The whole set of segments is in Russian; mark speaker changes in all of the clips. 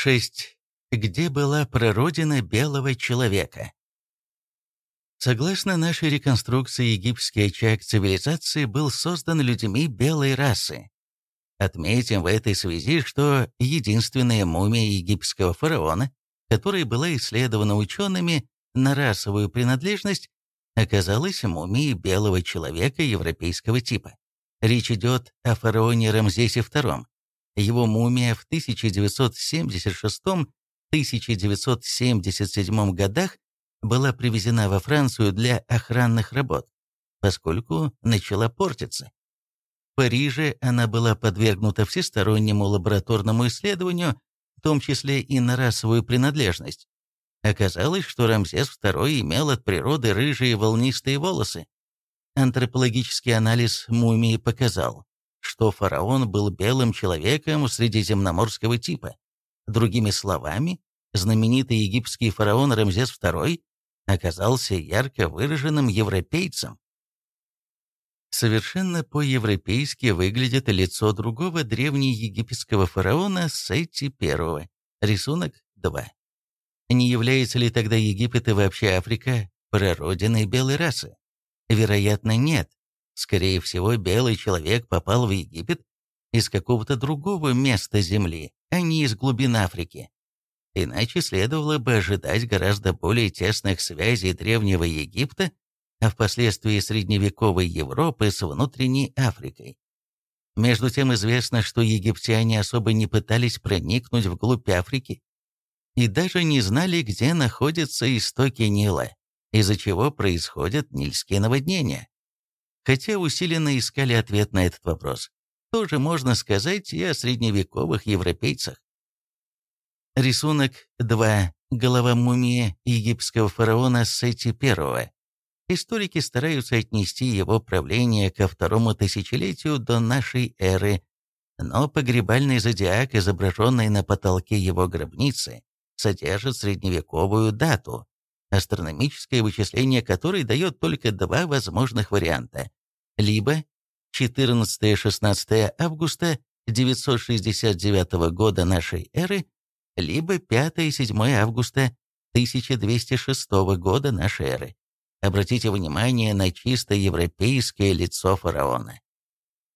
Speaker 1: 6. Где была прародина белого человека? Согласно нашей реконструкции, египетский очаг цивилизации был создан людьми белой расы. Отметим в этой связи, что единственная мумия египетского фараона, которая была исследована учеными на расовую принадлежность, оказалась мумией белого человека европейского типа. Речь идет о фараоне Рамзесе II. Его мумия в 1976-1977 годах была привезена во Францию для охранных работ, поскольку начала портиться. В Париже она была подвергнута всестороннему лабораторному исследованию, в том числе и на расовую принадлежность. Оказалось, что Рамзес II имел от природы рыжие волнистые волосы. Антропологический анализ мумии показал, что фараон был белым человеком средиземноморского типа. Другими словами, знаменитый египетский фараон Рамзес II оказался ярко выраженным европейцем. Совершенно по-европейски выглядит лицо другого древнеегипетского фараона Сети I. Рисунок 2. Не является ли тогда Египет и вообще Африка прародиной белой расы? Вероятно, нет. Скорее всего, белый человек попал в Египет из какого-то другого места Земли, а не из глубин Африки. Иначе следовало бы ожидать гораздо более тесных связей Древнего Египта, а впоследствии средневековой Европы с внутренней Африкой. Между тем известно, что египтяне особо не пытались проникнуть вглубь Африки и даже не знали, где находятся истоки Нила, из-за чего происходят нильские наводнения. Хотя усиленно искали ответ на этот вопрос. Тоже можно сказать и о средневековых европейцах. Рисунок 2. Голова мумии египетского фараона Сети I. Историки стараются отнести его правление ко второму тысячелетию до нашей эры, но погребальный зодиак, изображенный на потолке его гробницы, содержит средневековую дату, астрономическое вычисление которой дает только два возможных варианта. Либо 14-16 августа 969 года нашей эры, либо 5-7 августа 1206 года нашей эры. Обратите внимание на чисто европейское лицо фараона.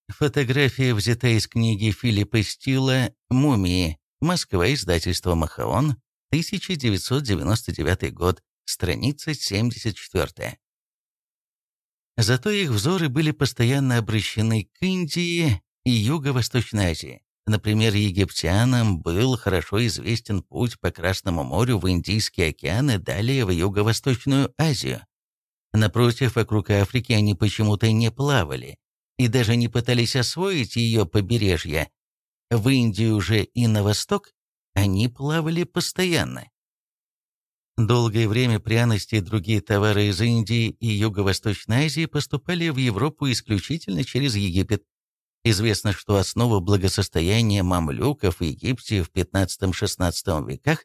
Speaker 1: Фотография взята из книги Филиппа Стила «Мумии. Москва. Издательство Махаон. 1999 год. Страница 74». Зато их взоры были постоянно обращены к Индии и Юго-Восточной Азии. Например, египтянам был хорошо известен путь по Красному морю в Индийский океан и далее в Юго-Восточную Азию. Напротив, вокруг Африки они почему-то не плавали и даже не пытались освоить ее побережье. В Индию же и на восток они плавали постоянно. Долгое время пряности и другие товары из Индии и Юго-Восточной Азии поступали в Европу исключительно через Египет. Известно, что основу благосостояния мамлюков в Египте в 15-16 веках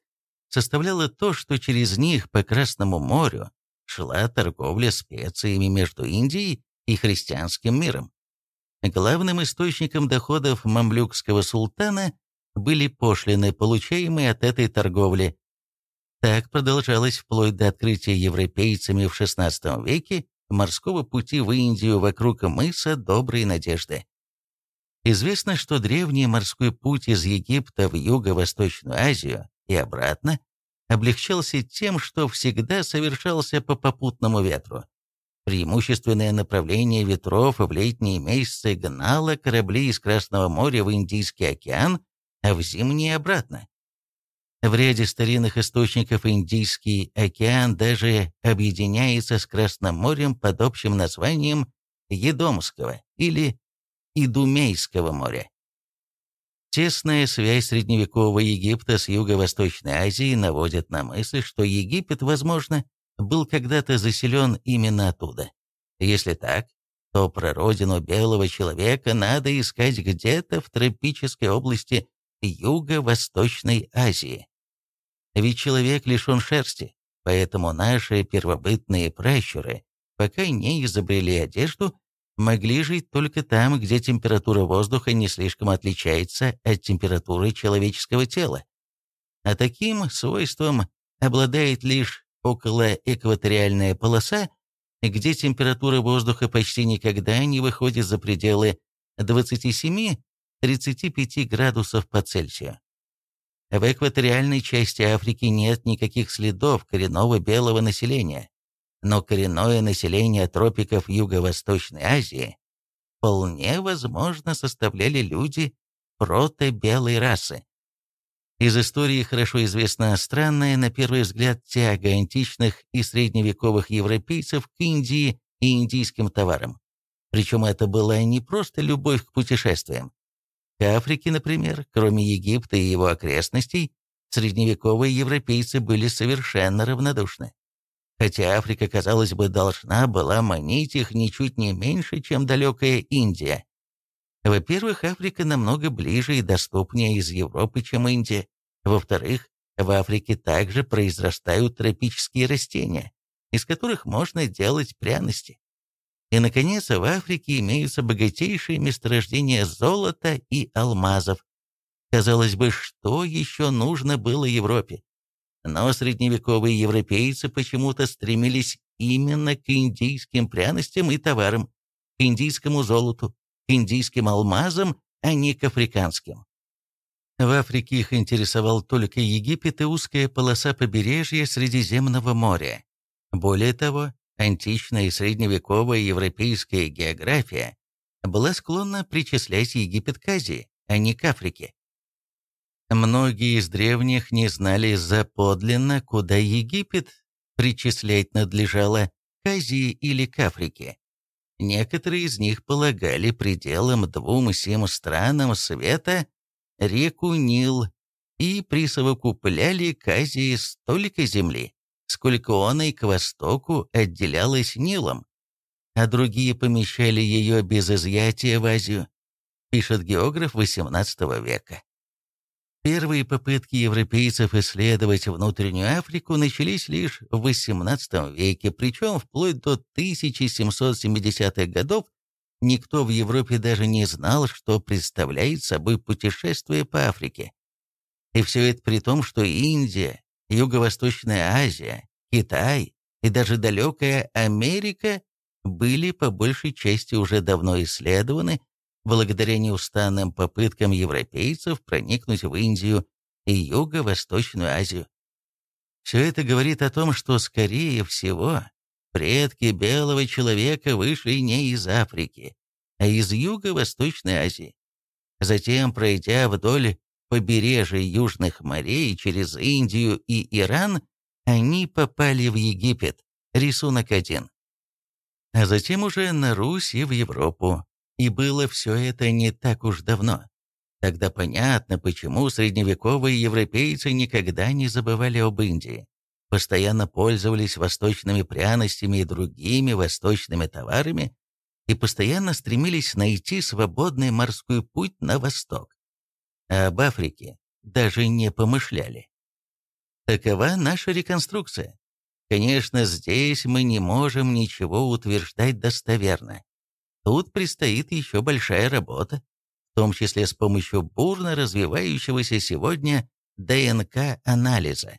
Speaker 1: составляло то, что через них по Красному морю шла торговля специями между Индией и христианским миром. Главным источником доходов мамлюкского султана были пошлины, получаемые от этой торговли. Так продолжалось вплоть до открытия европейцами в XVI веке морского пути в Индию вокруг мыса Доброй Надежды. Известно, что древний морской путь из Египта в Юго-Восточную Азию и обратно облегчался тем, что всегда совершался по попутному ветру. Преимущественное направление ветров в летние месяцы гнало корабли из Красного моря в Индийский океан, а в зимние обратно. В ряде старинных источников Индийский океан даже объединяется с Красным морем под общим названием Едомского или Идумейского моря. Тесная связь средневекового Египта с Юго-Восточной Азией наводит на мысль, что Египет, возможно, был когда-то заселен именно оттуда. Если так, то прародину белого человека надо искать где-то в тропической области Юго-Восточной Азии. Ведь человек лишен шерсти, поэтому наши первобытные пращуры, пока не изобрели одежду, могли жить только там, где температура воздуха не слишком отличается от температуры человеческого тела. а таким свойством обладает лишь околоэкваториальная полоса, где температура воздуха почти никогда не выходит за пределы 27-35 градусов по Цельсию. В экваториальной части Африки нет никаких следов коренного белого населения, но коренное население тропиков Юго-Восточной Азии вполне возможно составляли люди прото-белой расы. Из истории хорошо известна странная, на первый взгляд, тяга античных и средневековых европейцев к Индии и индийским товарам. Причем это была не просто любовь к путешествиям. К Африке, например, кроме Египта и его окрестностей, средневековые европейцы были совершенно равнодушны. Хотя Африка, казалось бы, должна была манить их ничуть не меньше, чем далекая Индия. Во-первых, Африка намного ближе и доступнее из Европы, чем Индия. Во-вторых, в Африке также произрастают тропические растения, из которых можно делать пряности. И, наконец, в Африке имеются богатейшие месторождения золота и алмазов. Казалось бы, что еще нужно было Европе? Но средневековые европейцы почему-то стремились именно к индийским пряностям и товарам, к индийскому золоту, к индийским алмазам, а не к африканским. В Африке их интересовал только Египет и узкая полоса побережья Средиземного моря. Более того, античная и средневековая европейская география была склонна причислять Египет к Азии, а не к Африке. Многие из древних не знали заподлинно, куда Египет причислять надлежало, к Азии или к Африке. Некоторые из них полагали пределом двум сем странам света реку Нил и присовокупляли к Азии столько земли, сколько он и к востоку отделялась Нилом, а другие помещали ее без изъятия в Азию, пишет географ XVIII века. Первые попытки европейцев исследовать внутреннюю Африку начались лишь в XVIII веке, причем вплоть до 1770-х годов никто в Европе даже не знал, что представляет собой путешествие по Африке. И все это при том, что Индия, Юго-Восточная Азия, Китай и даже далекая Америка были по большей части уже давно исследованы благодаря неустанным попыткам европейцев проникнуть в Индию и Юго-Восточную Азию. Все это говорит о том, что, скорее всего, предки белого человека вышли не из Африки, а из Юго-Восточной Азии. Затем, пройдя вдоль побережья Южных морей через Индию и Иран, они попали в Египет, рисунок один. А затем уже на Русь и в Европу, и было все это не так уж давно. Тогда понятно, почему средневековые европейцы никогда не забывали об Индии. Постоянно пользовались восточными пряностями и другими восточными товарами и постоянно стремились найти свободный морской путь на восток. А об Африке даже не помышляли. Такова наша реконструкция. Конечно, здесь мы не можем ничего утверждать достоверно. Тут предстоит еще большая работа, в том числе с помощью бурно развивающегося сегодня ДНК-анализа.